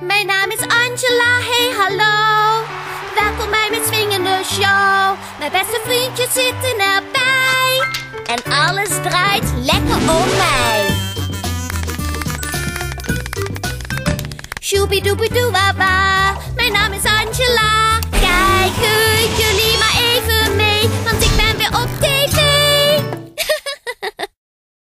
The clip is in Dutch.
Mijn naam is Angela, hey hallo. Welkom bij mijn swingende show. Mijn beste vriendjes zitten erbij. En alles draait lekker om mij. Shooby dooby doo